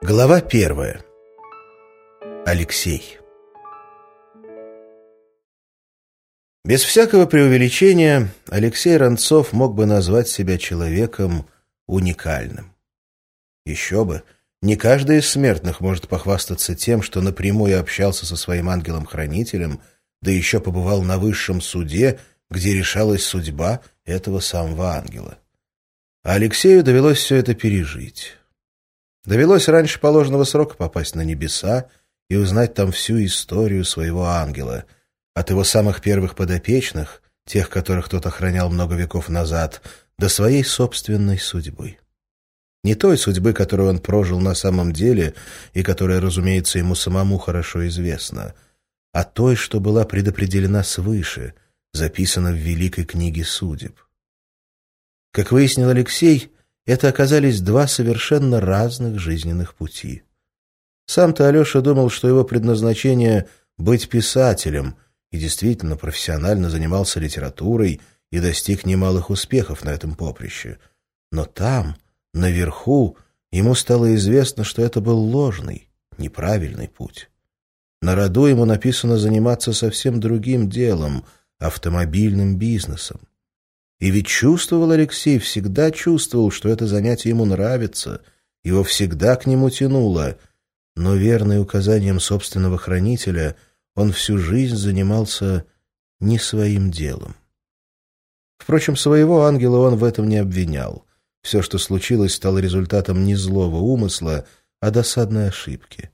Глава первая. Алексей. Без всякого преувеличения Алексей Ранцов мог бы назвать себя человеком уникальным. Еще бы, не каждый из смертных может похвастаться тем, что напрямую общался со своим ангелом-хранителем, да еще побывал на высшем суде, где решалась судьба этого самого ангела. А Алексею довелось все это пережить. Довелось раньше положенного срока попасть на небеса и узнать там всю историю своего ангела, от его самых первых подопечных, тех, которых тот охранял много веков назад, до своей собственной судьбы. Не той судьбы, которую он прожил на самом деле и которая, разумеется, ему самому хорошо известна, а той, что была предопределена свыше, записана в Великой книге судеб. Как выяснил Алексей, это оказались два совершенно разных жизненных пути. Сам-то Алеша думал, что его предназначение — быть писателем, и действительно профессионально занимался литературой и достиг немалых успехов на этом поприще. Но там Наверху ему стало известно, что это был ложный, неправильный путь. На роду ему написано заниматься совсем другим делом — автомобильным бизнесом. И ведь чувствовал Алексей, всегда чувствовал, что это занятие ему нравится, его всегда к нему тянуло, но верный указанием собственного хранителя он всю жизнь занимался не своим делом. Впрочем, своего ангела он в этом не обвинял. Все, что случилось, стало результатом не злого умысла, а досадной ошибки.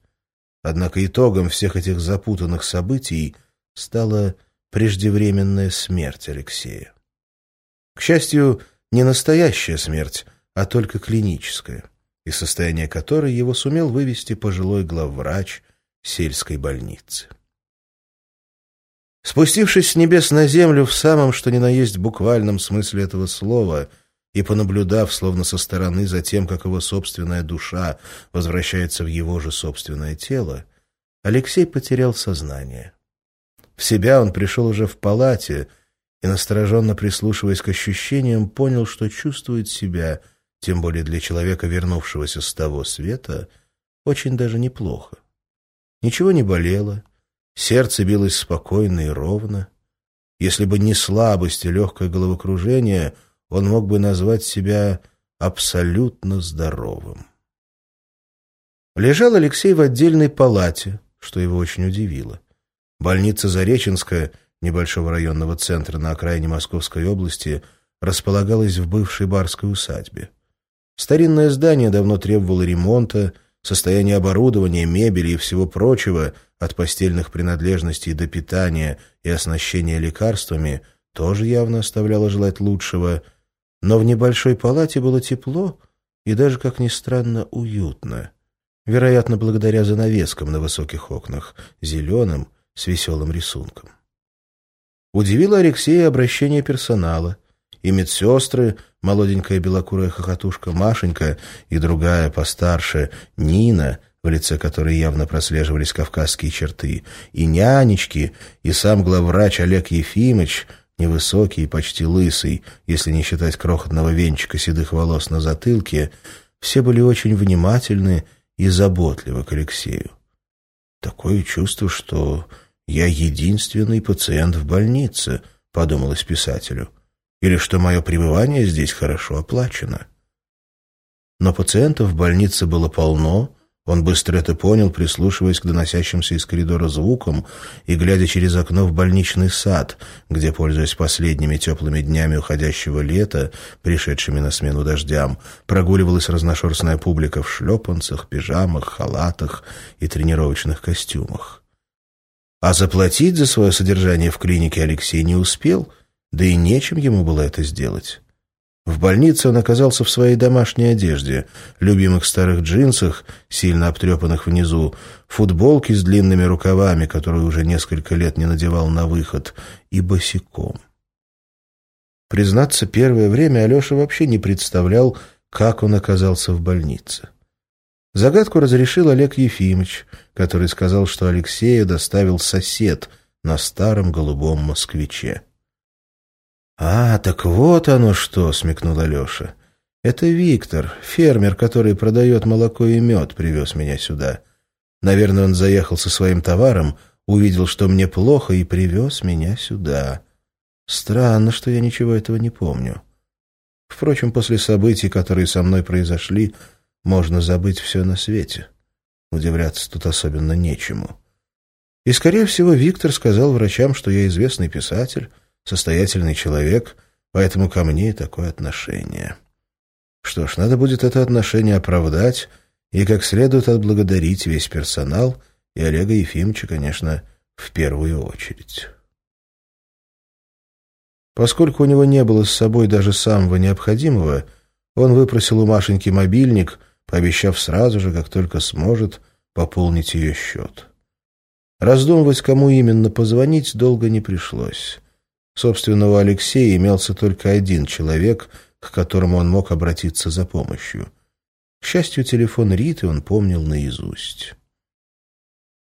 Однако итогом всех этих запутанных событий стала преждевременная смерть Алексея. К счастью, не настоящая смерть, а только клиническая, из состояния которой его сумел вывести пожилой главврач сельской больницы. Спустившись с небес на землю в самом, что ни на есть буквальном смысле этого слова — и, понаблюдав, словно со стороны, за тем, как его собственная душа возвращается в его же собственное тело, Алексей потерял сознание. В себя он пришел уже в палате и, настороженно прислушиваясь к ощущениям, понял, что чувствует себя, тем более для человека, вернувшегося с того света, очень даже неплохо. Ничего не болело, сердце билось спокойно и ровно. Если бы не слабость и легкое головокружение — он мог бы назвать себя абсолютно здоровым. Лежал Алексей в отдельной палате, что его очень удивило. Больница Зареченская, небольшого районного центра на окраине Московской области, располагалась в бывшей барской усадьбе. Старинное здание давно требовало ремонта, состояние оборудования, мебели и всего прочего, от постельных принадлежностей до питания и оснащения лекарствами, тоже явно оставляло желать лучшего – но в небольшой палате было тепло и даже, как ни странно, уютно. Вероятно, благодаря занавескам на высоких окнах, зеленым, с веселым рисунком. Удивило Алексея обращение персонала. И медсестры, молоденькая белокурая хохотушка Машенька и другая постарше Нина, в лице которой явно прослеживались кавказские черты, и нянечки, и сам главврач Олег Ефимович — невысокий и почти лысый, если не считать крохотного венчика седых волос на затылке, все были очень внимательны и заботливы к Алексею. Такое чувство, что я единственный пациент в больнице, подумалось писателю, или что мое пребывание здесь хорошо оплачено. Но пациентов в больнице было полно, он быстро это понял, прислушиваясь к доносящимся из коридора звукам и глядя через окно в больничный сад, где, пользуясь последними теплыми днями уходящего лета, пришедшими на смену дождям, прогуливалась разношерстная публика в шлепанцах, пижамах, халатах и тренировочных костюмах. А заплатить за свое содержание в клинике Алексей не успел, да и нечем ему было это сделать. В больнице он оказался в своей домашней одежде, любимых старых джинсах, сильно обтрепанных внизу, футболке с длинными рукавами, которую уже несколько лет не надевал на выход, и босиком. Признаться, первое время Алеша вообще не представлял, как он оказался в больнице. Загадку разрешил Олег Ефимович, который сказал, что Алексея доставил сосед на старом голубом москвиче. «А, так вот оно что!» — смекнул Алеша. «Это Виктор, фермер, который продает молоко и мед, привез меня сюда. Наверное, он заехал со своим товаром, увидел, что мне плохо, и привез меня сюда. Странно, что я ничего этого не помню. Впрочем, после событий, которые со мной произошли, можно забыть все на свете. Удивляться тут особенно нечему. И, скорее всего, Виктор сказал врачам, что я известный писатель, состоятельный человек, поэтому ко мне такое отношение. Что ж, надо будет это отношение оправдать и как следует отблагодарить весь персонал и Олега Ефимовича, конечно, в первую очередь. Поскольку у него не было с собой даже самого необходимого, он выпросил у Машеньки мобильник, пообещав сразу же, как только сможет, пополнить ее счет. Раздумывать, кому именно позвонить, долго не пришлось. Собственно, у Алексея имелся только один человек, к которому он мог обратиться за помощью. К счастью, телефон Риты он помнил наизусть.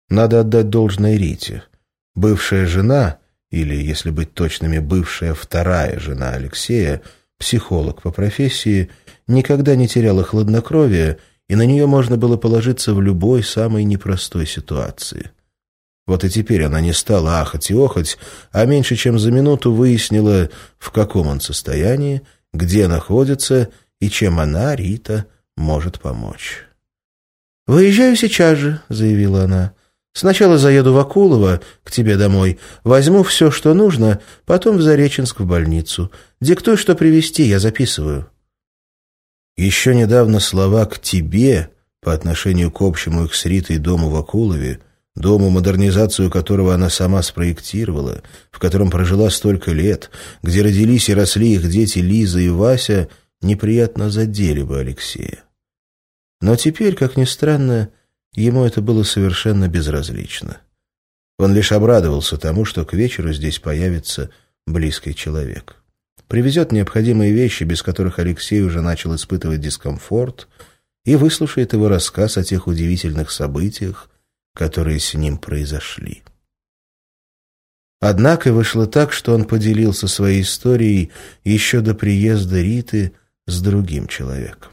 Надо отдать должное Рите. Бывшая жена, или, если быть точными, бывшая вторая жена Алексея, психолог по профессии, никогда не теряла хладнокровия, и на нее можно было положиться в любой самой непростой ситуации. Вот и теперь она не стала ахать и охать, а меньше чем за минуту выяснила, в каком он состоянии, где находится и чем она, Рита, может помочь. «Выезжаю сейчас же», — заявила она. «Сначала заеду в Акулово, к тебе домой, возьму все, что нужно, потом в Зареченск в больницу. Диктуй, что привезти, я записываю». Еще недавно слова «к тебе» по отношению к общему их с Ритой дому в Акулове Дому, модернизацию которого она сама спроектировала, в котором прожила столько лет, где родились и росли их дети Лиза и Вася, неприятно задели бы Алексея. Но теперь, как ни странно, ему это было совершенно безразлично. Он лишь обрадовался тому, что к вечеру здесь появится близкий человек. Привезет необходимые вещи, без которых Алексей уже начал испытывать дискомфорт, и выслушает его рассказ о тех удивительных событиях, которые с ним произошли. Однако вышло так, что он поделился своей историей еще до приезда Риты с другим человеком.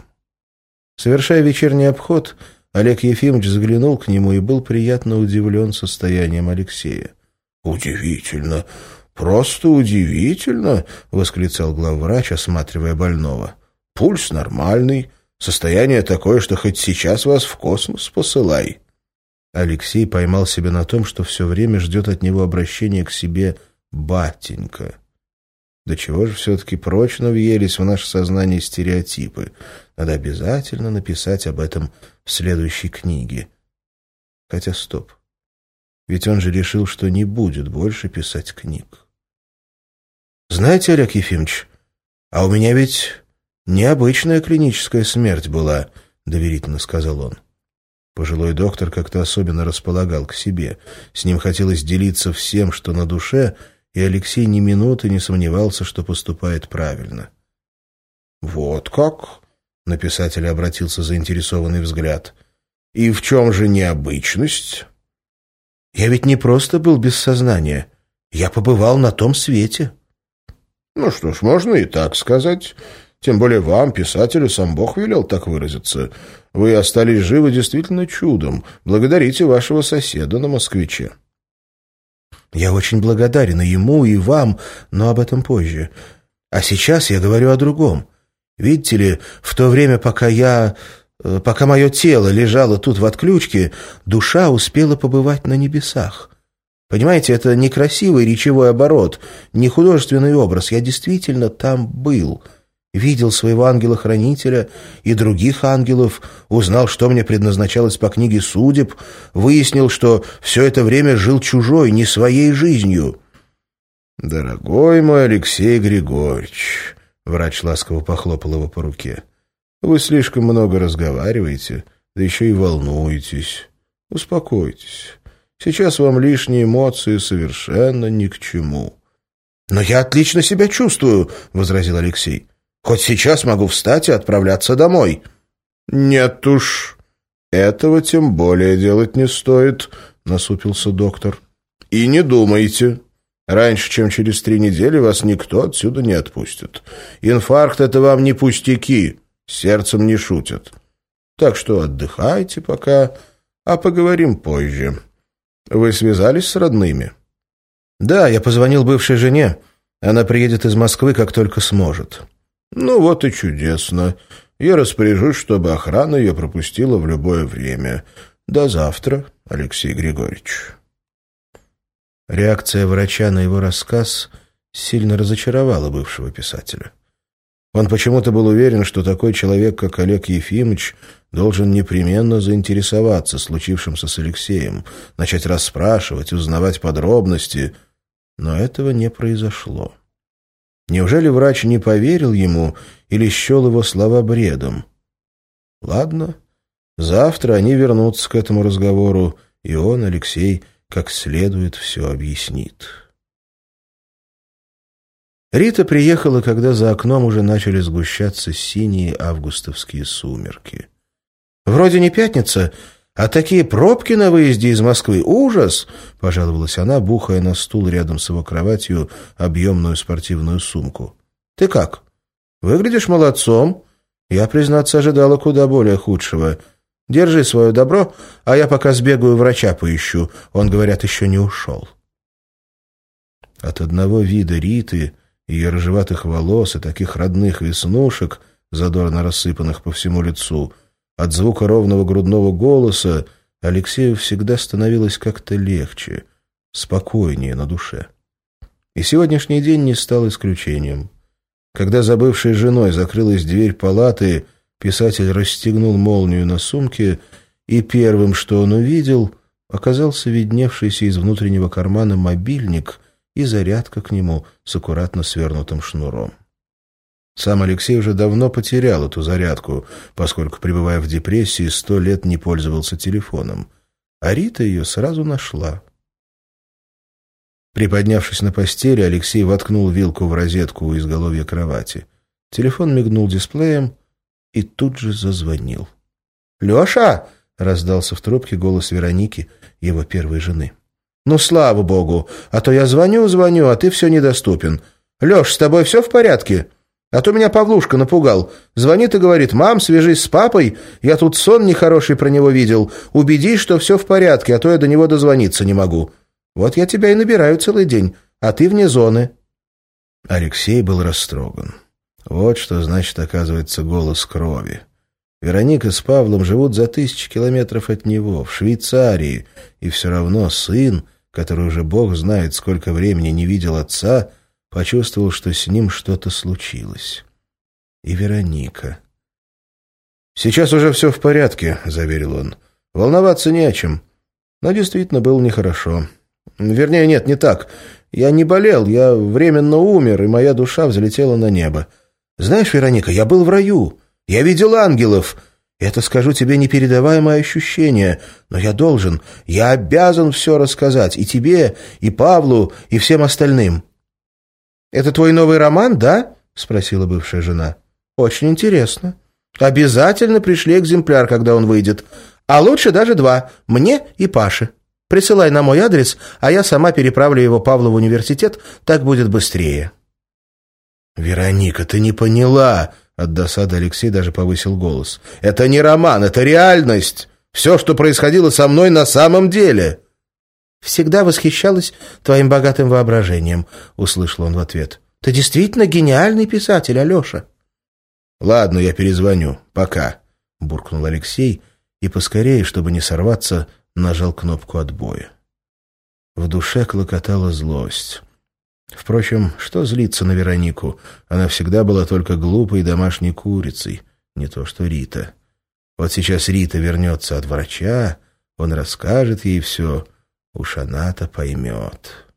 Совершая вечерний обход, Олег Ефимович заглянул к нему и был приятно удивлен состоянием Алексея. «Удивительно! Просто удивительно!» — восклицал главврач, осматривая больного. «Пульс нормальный, состояние такое, что хоть сейчас вас в космос посылай». Алексей поймал себя на том, что все время ждет от него обращения к себе «батенька». До чего же все-таки прочно въелись в наше сознание стереотипы. Надо обязательно написать об этом в следующей книге. Хотя стоп. Ведь он же решил, что не будет больше писать книг. Знаете, Олег Ефимович, а у меня ведь необычная клиническая смерть была, доверительно сказал он. Пожилой доктор как-то особенно располагал к себе. С ним хотелось делиться всем, что на душе, и Алексей ни минуты не сомневался, что поступает правильно. «Вот как?» — на писателя обратился заинтересованный взгляд. «И в чем же необычность?» «Я ведь не просто был без сознания. Я побывал на том свете». «Ну что ж, можно и так сказать. Тем более вам, писателю, сам Бог велел так выразиться. Вы остались живы действительно чудом. Благодарите вашего соседа на москвиче». «Я очень благодарен и ему, и вам, но об этом позже. А сейчас я говорю о другом. Видите ли, в то время, пока я... Э, пока мое тело лежало тут в отключке, душа успела побывать на небесах». Понимаете, это не красивый речевой оборот, не художественный образ. Я действительно там был видел своего ангела-хранителя и других ангелов, узнал, что мне предназначалось по книге судеб, выяснил, что все это время жил чужой, не своей жизнью. «Дорогой мой Алексей Григорьевич», — врач ласково похлопал его по руке, — «вы слишком много разговариваете, да еще и волнуетесь. Успокойтесь. Сейчас вам лишние эмоции совершенно ни к чему». «Но я отлично себя чувствую», — возразил Алексей. Хоть сейчас могу встать и отправляться домой». «Нет уж, этого тем более делать не стоит», — насупился доктор. «И не думайте. Раньше, чем через три недели, вас никто отсюда не отпустит. Инфаркт — это вам не пустяки, сердцем не шутят. Так что отдыхайте пока, а поговорим позже. Вы связались с родными?» «Да, я позвонил бывшей жене. Она приедет из Москвы, как только сможет». «Ну вот и чудесно. Я распоряжусь, чтобы охрана ее пропустила в любое время. До завтра, Алексей Григорьевич». Реакция врача на его рассказ сильно разочаровала бывшего писателя. Он почему-то был уверен, что такой человек, как Олег Ефимович, должен непременно заинтересоваться случившимся с Алексеем, начать расспрашивать, узнавать подробности, но этого не произошло. Неужели врач не поверил ему или счел его слова бредом? Ладно, завтра они вернутся к этому разговору, и он, Алексей, как следует все объяснит. Рита приехала, когда за окном уже начали сгущаться синие августовские сумерки. «Вроде не пятница, а такие пробки на выезде из Москвы. Ужас!» — пожаловалась она, бухая на стул рядом с его кроватью объемную спортивную сумку. «Ты как? Выглядишь молодцом. Я, признаться, ожидала куда более худшего. Держи свое добро, а я пока сбегаю врача поищу. Он, говорят, еще не ушел». От одного вида Риты, ее рыжеватых волос и таких родных веснушек, задорно рассыпанных по всему лицу, от звука ровного грудного голоса Алексею всегда становилось как-то легче, спокойнее на душе. И сегодняшний день не стал исключением. Когда за бывшей женой закрылась дверь палаты, Писатель расстегнул молнию на сумке, и первым, что он увидел, оказался видневшийся из внутреннего кармана мобильник и зарядка к нему с аккуратно свернутым шнуром. Сам Алексей уже давно потерял эту зарядку, поскольку, пребывая в депрессии, сто лет не пользовался телефоном. А Рита ее сразу нашла. Приподнявшись на постели, Алексей воткнул вилку в розетку у изголовья кровати. Телефон мигнул дисплеем, и тут же зазвонил. «Леша!» — раздался в трубке голос Вероники, его первой жены. «Ну, слава богу! А то я звоню-звоню, а ты все недоступен. Леш, с тобой все в порядке? А то меня Павлушка напугал. Звонит и говорит, «Мам, свяжись с папой, я тут сон нехороший про него видел. Убедись, что все в порядке, а то я до него дозвониться не могу. Вот я тебя и набираю целый день, а ты вне зоны». Алексей был растроган. Вот что значит, оказывается, голос крови. Вероника с Павлом живут за тысячи километров от него, в Швейцарии, и все равно сын, который уже бог знает, сколько времени не видел отца, почувствовал, что с ним что-то случилось. И Вероника. «Сейчас уже все в порядке», — заверил он. «Волноваться не о чем. Но действительно было нехорошо. Вернее, нет, не так. Я не болел, я временно умер, и моя душа взлетела на небо. Знаешь, Вероника, я был в раю. Я видел ангелов. Это, скажу тебе, непередаваемое ощущение. Но я должен, я обязан все рассказать. И тебе, и Павлу, и всем остальным. «Это твой новый роман, да?» — спросила бывшая жена. «Очень интересно. Обязательно пришли экземпляр, когда он выйдет. А лучше даже два, мне и Паше. Присылай на мой адрес, а я сама переправлю его Павлу в университет, так будет быстрее». «Вероника, ты не поняла!» От досады Алексей даже повысил голос. «Это не роман, это реальность! Все, что происходило со мной на самом деле!» «Всегда восхищалась твоим богатым воображением», — услышал он в ответ. «Ты действительно гениальный писатель, Алеша». «Ладно, я перезвоню. Пока», — буркнул Алексей и поскорее, чтобы не сорваться, нажал кнопку отбоя. В душе клокотала злость. Впрочем, что злиться на Веронику? Она всегда была только глупой домашней курицей, не то что Рита. Вот сейчас Рита вернется от врача, он расскажет ей все, уж она-то поймет».